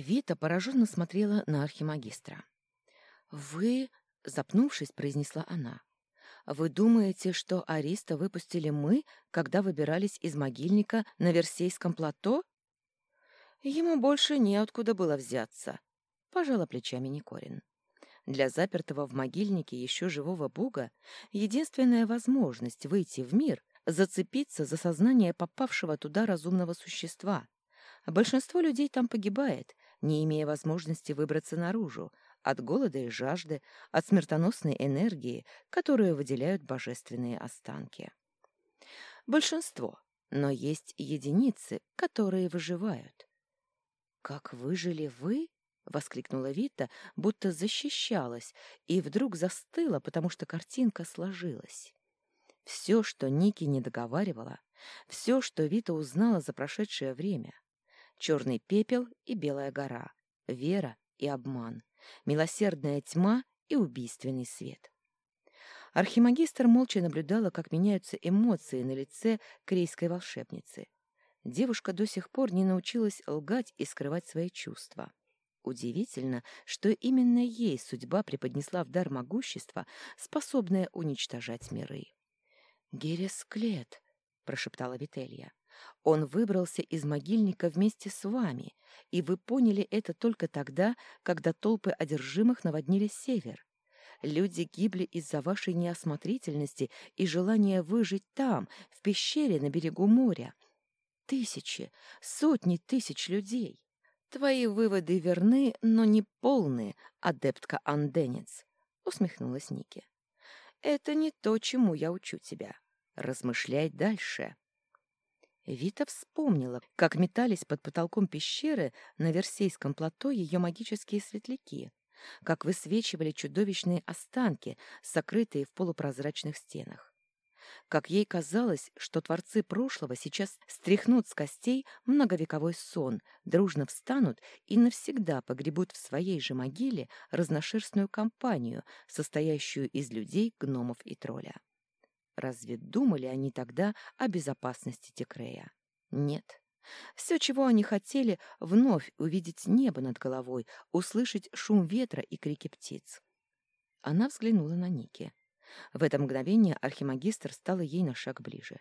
Вита пораженно смотрела на архимагистра. «Вы...» — запнувшись, произнесла она. «Вы думаете, что Ариста выпустили мы, когда выбирались из могильника на Версейском плато?» «Ему больше неоткуда было взяться», — пожала плечами Никорин. Для запертого в могильнике еще живого бога единственная возможность выйти в мир — зацепиться за сознание попавшего туда разумного существа. Большинство людей там погибает, не имея возможности выбраться наружу, от голода и жажды, от смертоносной энергии, которую выделяют божественные останки. Большинство, но есть единицы, которые выживают. «Как выжили вы?» — воскликнула Вита, будто защищалась, и вдруг застыла, потому что картинка сложилась. Все, что Ники не договаривала, все, что Вита узнала за прошедшее время. Черный пепел и белая гора, вера и обман, милосердная тьма и убийственный свет. Архимагистр молча наблюдала, как меняются эмоции на лице корейской волшебницы. Девушка до сих пор не научилась лгать и скрывать свои чувства. Удивительно, что именно ей судьба преподнесла в дар могущества, способное уничтожать миры. «Гересклет», — прошептала Вителья, — «он выбрался из могильника вместе с вами, и вы поняли это только тогда, когда толпы одержимых наводнили север. Люди гибли из-за вашей неосмотрительности и желания выжить там, в пещере на берегу моря. Тысячи, сотни тысяч людей. Твои выводы верны, но не полные, адептка Анденец, усмехнулась Ники. Это не то, чему я учу тебя. Размышляй дальше. Вита вспомнила, как метались под потолком пещеры на Версейском плато ее магические светляки, как высвечивали чудовищные останки, сокрытые в полупрозрачных стенах как ей казалось, что творцы прошлого сейчас стряхнут с костей многовековой сон, дружно встанут и навсегда погребут в своей же могиле разношерстную компанию, состоящую из людей, гномов и тролля. Разве думали они тогда о безопасности Текрея? Нет. Все, чего они хотели, вновь увидеть небо над головой, услышать шум ветра и крики птиц. Она взглянула на Ники. В это мгновение архимагистр стала ей на шаг ближе.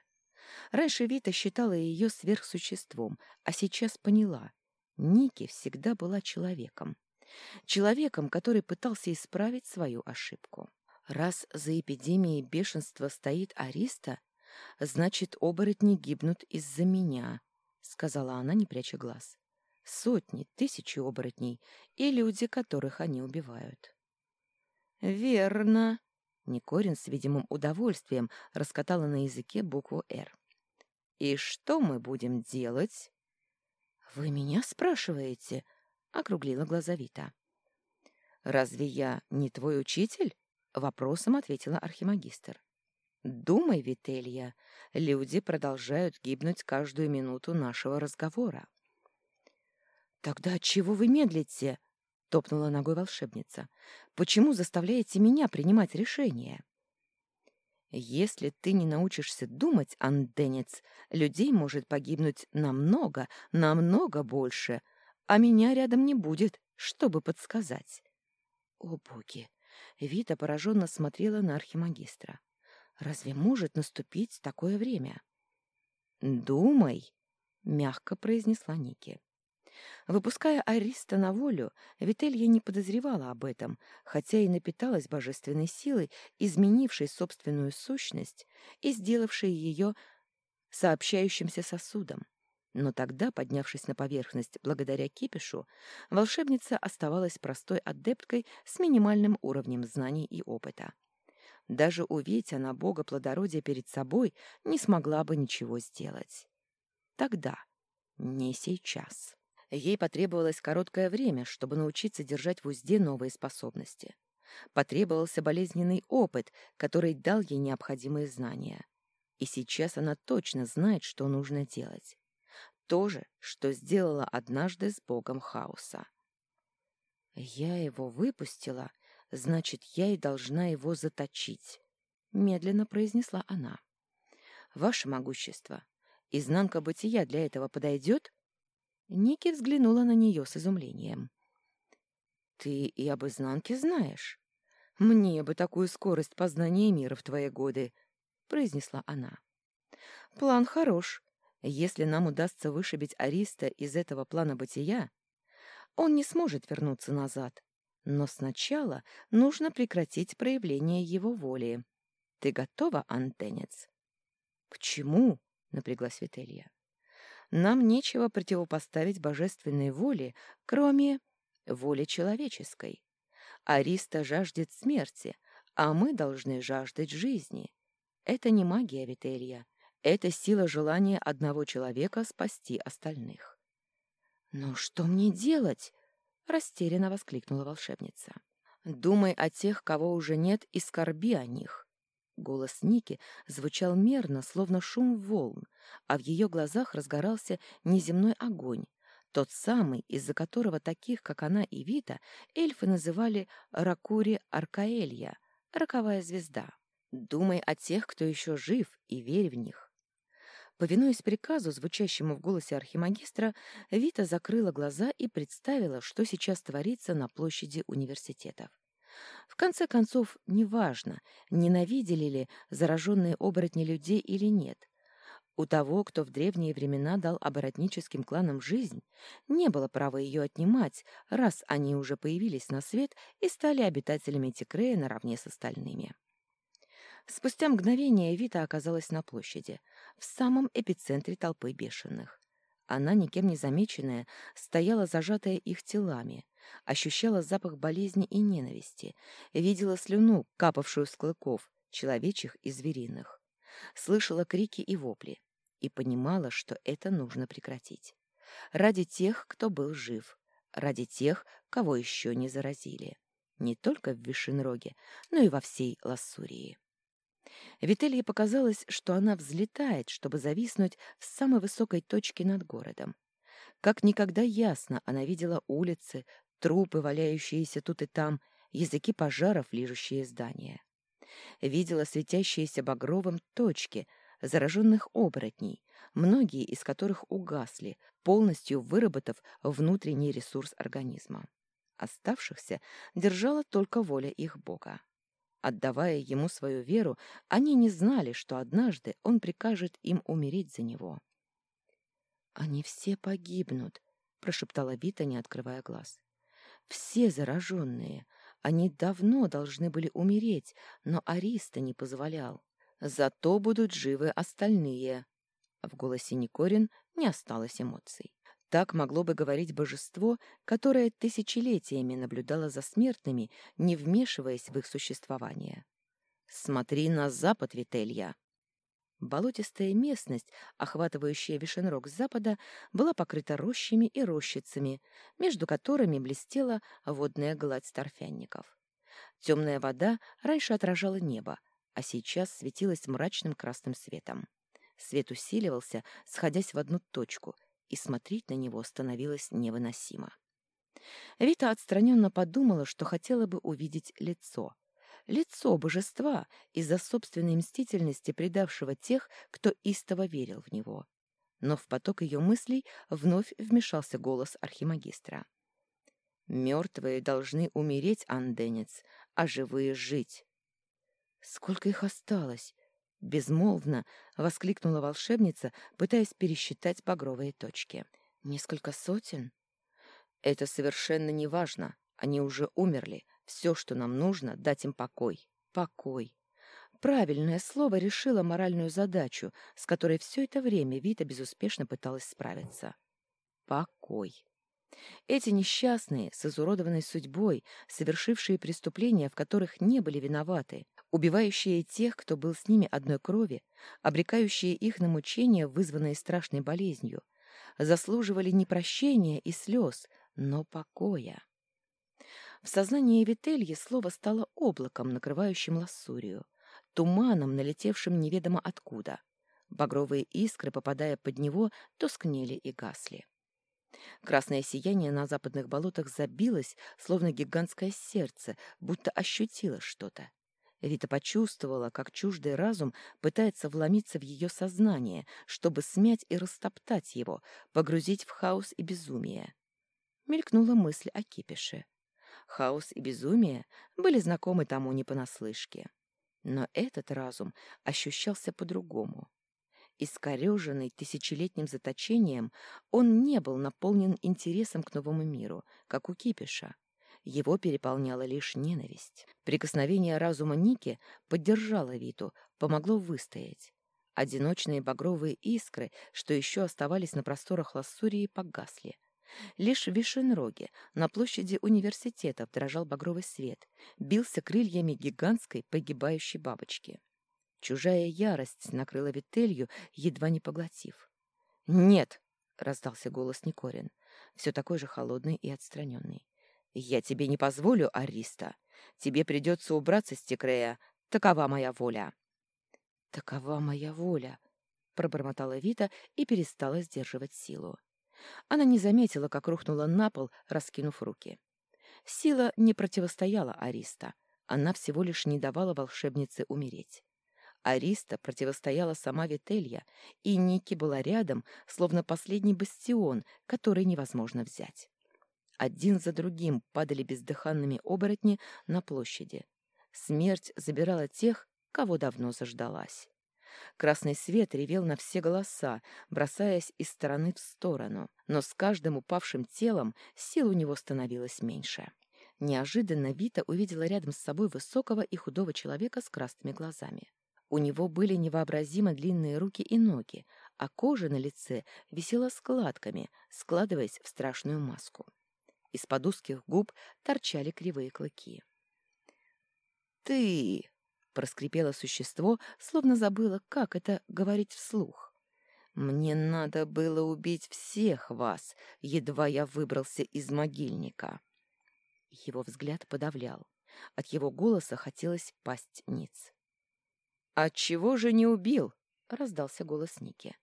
Раньше Вита считала ее сверхсуществом, а сейчас поняла. Ники всегда была человеком. Человеком, который пытался исправить свою ошибку. Раз за эпидемией бешенства стоит Ариста, значит, оборотни гибнут из-за меня, — сказала она, не пряча глаз. Сотни, тысячи оборотней и люди, которых они убивают. «Верно», Никорин с видимым удовольствием раскатала на языке букву «Р». «И что мы будем делать?» «Вы меня спрашиваете?» — округлила глаза Вита. «Разве я не твой учитель?» — вопросом ответила архимагистр. «Думай, Вителья, люди продолжают гибнуть каждую минуту нашего разговора». «Тогда чего вы медлите?» — топнула ногой волшебница. «Почему заставляете меня принимать решение?» «Если ты не научишься думать, анденец, людей может погибнуть намного, намного больше, а меня рядом не будет, чтобы подсказать». «О, боги!» — Вита пораженно смотрела на архимагистра. «Разве может наступить такое время?» «Думай», — мягко произнесла Ники. Выпуская Ариста на волю, Вителья не подозревала об этом, хотя и напиталась божественной силой, изменившей собственную сущность и сделавшей ее сообщающимся сосудом. Но тогда, поднявшись на поверхность благодаря кипишу, волшебница оставалась простой адепткой с минимальным уровнем знаний и опыта. Даже увидеть она бога плодородия перед собой не смогла бы ничего сделать. Тогда, не сейчас. Ей потребовалось короткое время, чтобы научиться держать в узде новые способности. Потребовался болезненный опыт, который дал ей необходимые знания. И сейчас она точно знает, что нужно делать. То же, что сделала однажды с богом хаоса. «Я его выпустила, значит, я и должна его заточить», — медленно произнесла она. «Ваше могущество, изнанка бытия для этого подойдет?» Ники взглянула на нее с изумлением. «Ты и об изнанке знаешь? Мне бы такую скорость познания мира в твои годы», — произнесла она. «План хорош. Если нам удастся вышибить Ариста из этого плана бытия, он не сможет вернуться назад. Но сначала нужно прекратить проявление его воли. Ты готова, антенец?» «К чему?» — напряглась Вителья. «Нам нечего противопоставить божественной воле, кроме воли человеческой. Ариста жаждет смерти, а мы должны жаждать жизни. Это не магия, Вителья. Это сила желания одного человека спасти остальных. «Но что мне делать?» — растерянно воскликнула волшебница. «Думай о тех, кого уже нет, и скорби о них». Голос Ники звучал мерно, словно шум волн, а в ее глазах разгорался неземной огонь, тот самый, из-за которого таких, как она и Вита, эльфы называли Ракури Аркаэлья, роковая звезда. Думай о тех, кто еще жив, и верь в них. Повинуясь приказу, звучащему в голосе архимагистра, Вита закрыла глаза и представила, что сейчас творится на площади университетов. В конце концов, неважно, ненавидели ли зараженные оборотни людей или нет. У того, кто в древние времена дал оборотническим кланам жизнь, не было права ее отнимать, раз они уже появились на свет и стали обитателями Тикрея наравне с остальными. Спустя мгновение Вита оказалась на площади, в самом эпицентре толпы бешеных. Она, никем не замеченная, стояла зажатая их телами, ощущала запах болезни и ненависти, видела слюну, капавшую с клыков, человечьих и звериных, слышала крики и вопли и понимала, что это нужно прекратить. Ради тех, кто был жив, ради тех, кого еще не заразили. Не только в Вишенроге, но и во всей Лассурии. Вителье показалось, что она взлетает, чтобы зависнуть в самой высокой точке над городом. Как никогда ясно она видела улицы, трупы, валяющиеся тут и там, языки пожаров, лижущие здания. Видела светящиеся багровым точки зараженных оборотней, многие из которых угасли, полностью выработав внутренний ресурс организма. Оставшихся держала только воля их бога. Отдавая ему свою веру, они не знали, что однажды он прикажет им умереть за него. «Они все погибнут», — прошептала Вита, не открывая глаз. «Все зараженные. Они давно должны были умереть, но Ариста не позволял. Зато будут живы остальные». В голосе Никорин не осталось эмоций. Так могло бы говорить божество, которое тысячелетиями наблюдало за смертными, не вмешиваясь в их существование. «Смотри на запад, Вителья!» Болотистая местность, охватывающая Вишенрог с запада, была покрыта рощами и рощицами, между которыми блестела водная гладь торфянников. Темная вода раньше отражала небо, а сейчас светилась мрачным красным светом. Свет усиливался, сходясь в одну точку — и смотреть на него становилось невыносимо. Вита отстраненно подумала, что хотела бы увидеть лицо. Лицо божества из-за собственной мстительности предавшего тех, кто истово верил в него. Но в поток ее мыслей вновь вмешался голос архимагистра. «Мертвые должны умереть, анденец, а живые — жить». «Сколько их осталось?» Безмолвно воскликнула волшебница, пытаясь пересчитать багровые точки. Несколько сотен? Это совершенно не важно. Они уже умерли. Все, что нам нужно, дать им покой. Покой. Правильное слово решило моральную задачу, с которой все это время Вита безуспешно пыталась справиться. Покой. Эти несчастные, с изуродованной судьбой, совершившие преступления, в которых не были виноваты, убивающие тех, кто был с ними одной крови, обрекающие их на мучения, вызванные страшной болезнью, заслуживали не прощения и слез, но покоя. В сознании Вительи слово стало облаком, накрывающим лассурию, туманом, налетевшим неведомо откуда. Багровые искры, попадая под него, тускнели и гасли. Красное сияние на западных болотах забилось, словно гигантское сердце, будто ощутило что-то. Вита почувствовала, как чуждый разум пытается вломиться в ее сознание, чтобы смять и растоптать его, погрузить в хаос и безумие. Мелькнула мысль о кипише. Хаос и безумие были знакомы тому не понаслышке. Но этот разум ощущался по-другому. Искореженный тысячелетним заточением, он не был наполнен интересом к новому миру, как у кипиша. Его переполняла лишь ненависть. Прикосновение разума Ники поддержало Виту, помогло выстоять. Одиночные багровые искры, что еще оставались на просторах Лассурии, погасли. Лишь в Вишенроге, на площади университета, дрожал багровый свет, бился крыльями гигантской погибающей бабочки. Чужая ярость накрыла Вителью, едва не поглотив. «Нет!» — раздался голос Никорин, все такой же холодный и отстраненный. «Я тебе не позволю, Ариста. Тебе придется убраться с Текрея. Такова моя воля». «Такова моя воля», — пробормотала Вита и перестала сдерживать силу. Она не заметила, как рухнула на пол, раскинув руки. Сила не противостояла Ариста. Она всего лишь не давала волшебнице умереть. Ариста противостояла сама Вителья, и Ники была рядом, словно последний бастион, который невозможно взять. Один за другим падали бездыханными оборотни на площади. Смерть забирала тех, кого давно заждалась. Красный свет ревел на все голоса, бросаясь из стороны в сторону, но с каждым упавшим телом сил у него становилось меньше. Неожиданно Вита увидела рядом с собой высокого и худого человека с красными глазами. У него были невообразимо длинные руки и ноги, а кожа на лице висела складками, складываясь в страшную маску. Из-под узких губ торчали кривые клыки. «Ты!» — проскрипело существо, словно забыло, как это говорить вслух. «Мне надо было убить всех вас, едва я выбрался из могильника». Его взгляд подавлял. От его голоса хотелось пасть ниц. «Отчего же не убил?» — раздался голос Ники.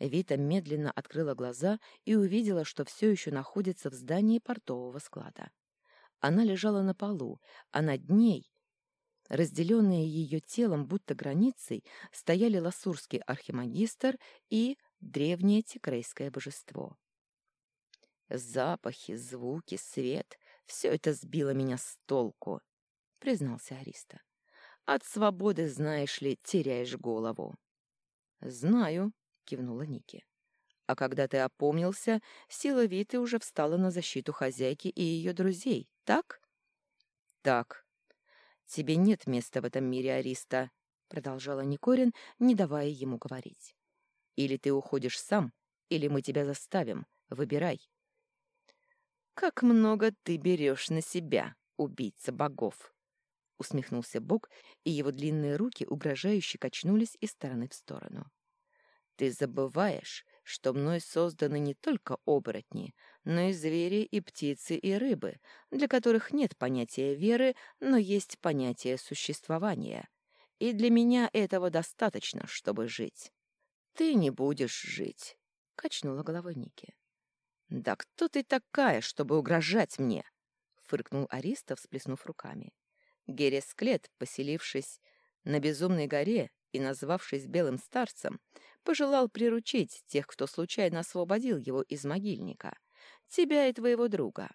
Вита медленно открыла глаза и увидела, что все еще находится в здании портового склада. Она лежала на полу, а над ней, разделенные ее телом будто границей, стояли ласурский архимагистр и древнее тикрейское божество. «Запахи, звуки, свет — все это сбило меня с толку», — признался Ариста. «От свободы, знаешь ли, теряешь голову». «Знаю», кивнула Ники. А когда ты опомнился, сила Виты уже встала на защиту хозяйки и ее друзей, так? Так. Тебе нет места в этом мире, Ариста, продолжала Никорин, не давая ему говорить. Или ты уходишь сам, или мы тебя заставим. Выбирай. Как много ты берешь на себя, убийца богов, усмехнулся Бог, и его длинные руки угрожающе качнулись из стороны в сторону. Ты забываешь, что мной созданы не только оборотни, но и звери, и птицы, и рыбы, для которых нет понятия веры, но есть понятие существования. И для меня этого достаточно, чтобы жить. Ты не будешь жить, — качнула головой Ники. Да кто ты такая, чтобы угрожать мне? — фыркнул Ариста, всплеснув руками. Гересклет, поселившись на безумной горе и назвавшись белым старцем, пожелал приручить тех, кто случайно освободил его из могильника, тебя и твоего друга,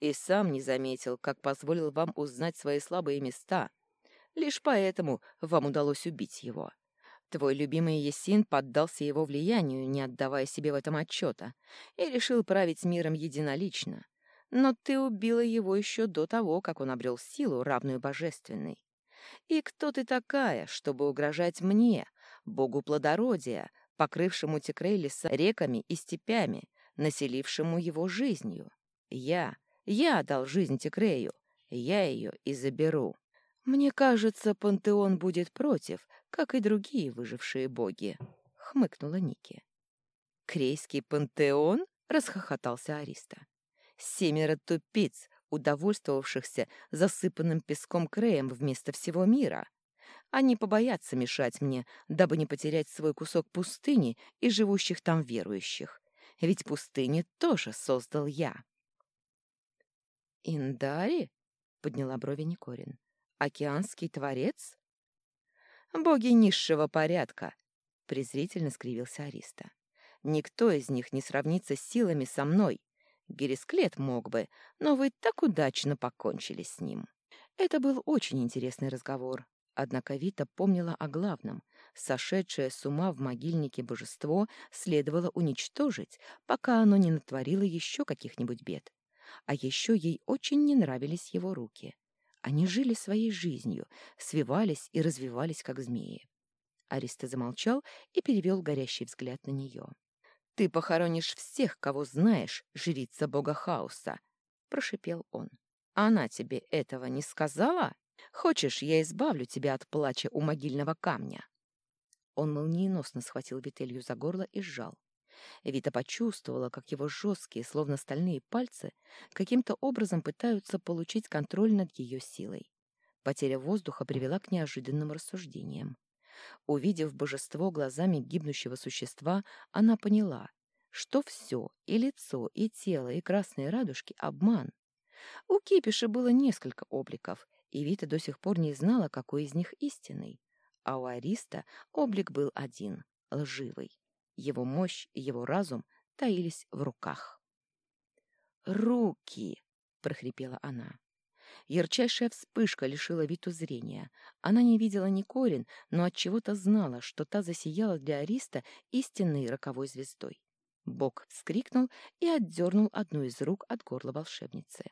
и сам не заметил, как позволил вам узнать свои слабые места. Лишь поэтому вам удалось убить его. Твой любимый Есин поддался его влиянию, не отдавая себе в этом отчета, и решил править миром единолично. Но ты убила его еще до того, как он обрел силу, равную божественной. И кто ты такая, чтобы угрожать мне, богу плодородия, покрывшему Текрейлиса реками и степями, населившему его жизнью. Я, я дал жизнь Текрею, я ее и заберу. Мне кажется, пантеон будет против, как и другие выжившие боги, — хмыкнула Ники. Крейский пантеон? — расхохотался Ариста. Семеро тупиц, удовольствовавшихся засыпанным песком Креем вместо всего мира. Они побоятся мешать мне, дабы не потерять свой кусок пустыни и живущих там верующих. Ведь пустыни тоже создал я. «Индари?» — подняла брови Никорин. Океанский творец? Боги низшего порядка, презрительно скривился Ариста. Никто из них не сравнится с силами со мной. Гересклет мог бы, но вы так удачно покончили с ним. Это был очень интересный разговор. Однако Вита помнила о главном. Сошедшее с ума в могильнике божество следовало уничтожить, пока оно не натворило еще каких-нибудь бед. А еще ей очень не нравились его руки. Они жили своей жизнью, свивались и развивались, как змеи. Ариста замолчал и перевел горящий взгляд на нее. «Ты похоронишь всех, кого знаешь, жрица бога хаоса», — прошипел он. «Она тебе этого не сказала? Хочешь, я избавлю тебя от плача у могильного камня?» Он молниеносно схватил Вителью за горло и сжал. Вита почувствовала, как его жесткие, словно стальные пальцы, каким-то образом пытаются получить контроль над ее силой. Потеря воздуха привела к неожиданным рассуждениям. Увидев божество глазами гибнущего существа, она поняла, что все, и лицо, и тело, и красные радужки — обман. У Кипиша было несколько обликов, и Вита до сих пор не знала, какой из них истинный. А у Ариста облик был один — лживый. Его мощь и его разум таились в руках. «Руки!» — прохрипела она. Ярчайшая вспышка лишила Виту зрения. Она не видела ни Корин, но от чего то знала, что та засияла для Ариста истинной роковой звездой. Бог вскрикнул и отдернул одну из рук от горла волшебницы.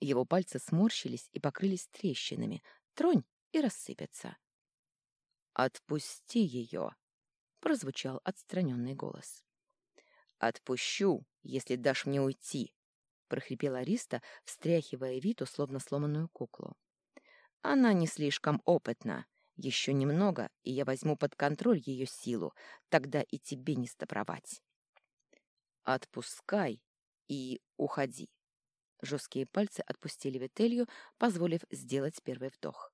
Его пальцы сморщились и покрылись трещинами. Тронь и рассыпятся. «Отпусти ее!» — прозвучал отстраненный голос. «Отпущу, если дашь мне уйти!» — прохрипела Ариста, встряхивая Виту, словно сломанную куклу. «Она не слишком опытна. Еще немного, и я возьму под контроль ее силу. Тогда и тебе не стопровать». «Отпускай и уходи». Жесткие пальцы отпустили Вителью, позволив сделать первый вдох.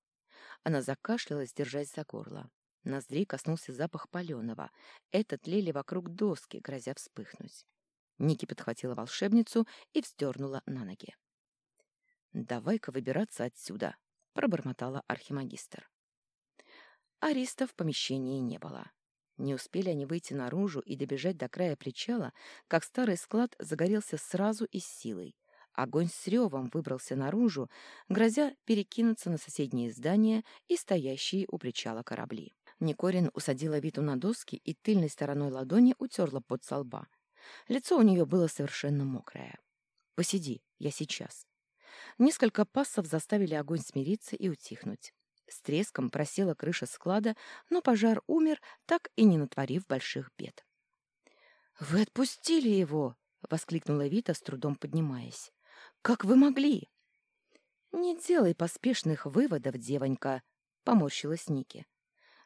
Она закашлялась, держась за горло. Ноздри коснулся запах паленого. Это тлели вокруг доски, грозя вспыхнуть. Ники подхватила волшебницу и вздернула на ноги. «Давай-ка выбираться отсюда», — пробормотала архимагистр. Ариста в помещении не было. Не успели они выйти наружу и добежать до края причала, как старый склад загорелся сразу и с силой. Огонь с ревом выбрался наружу, грозя перекинуться на соседние здания и стоящие у причала корабли. Никорин усадила Виту на доски и тыльной стороной ладони утерла под со лба. Лицо у нее было совершенно мокрое. «Посиди, я сейчас». Несколько пассов заставили огонь смириться и утихнуть. С треском просела крыша склада, но пожар умер, так и не натворив больших бед. «Вы отпустили его!» — воскликнула Вита, с трудом поднимаясь. «Как вы могли?» «Не делай поспешных выводов, девонька», — поморщилась Ники.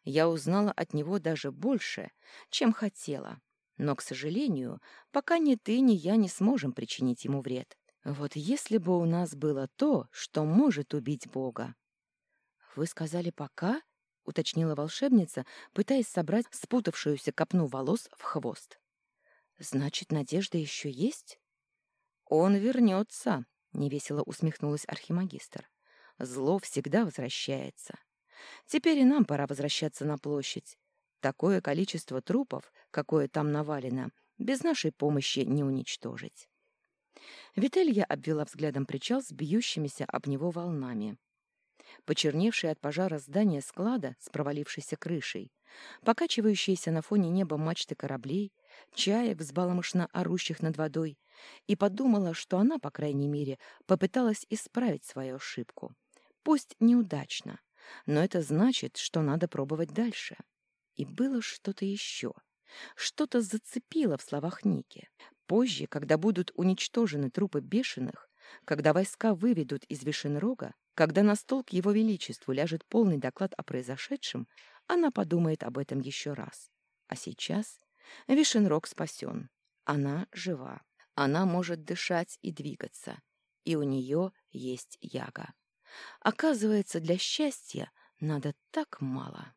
«Я узнала от него даже больше, чем хотела. Но, к сожалению, пока ни ты, ни я не сможем причинить ему вред. Вот если бы у нас было то, что может убить Бога. Вы сказали «пока»? — уточнила волшебница, пытаясь собрать спутавшуюся копну волос в хвост. «Значит, надежда еще есть?» «Он вернется», — невесело усмехнулась архимагистр. «Зло всегда возвращается. Теперь и нам пора возвращаться на площадь. Такое количество трупов, какое там навалено, без нашей помощи не уничтожить. Вителья обвела взглядом причал с бьющимися об него волнами. Почерневшее от пожара здание склада с провалившейся крышей, покачивающиеся на фоне неба мачты кораблей, чаек, взбаламошно орущих над водой, и подумала, что она, по крайней мере, попыталась исправить свою ошибку. Пусть неудачно, но это значит, что надо пробовать дальше. И было что-то еще. Что-то зацепило в словах Ники. Позже, когда будут уничтожены трупы бешеных, когда войска выведут из Вишенрога, когда на стол к его величеству ляжет полный доклад о произошедшем, она подумает об этом еще раз. А сейчас Вишенрог спасен. Она жива. Она может дышать и двигаться. И у нее есть яга. Оказывается, для счастья надо так мало.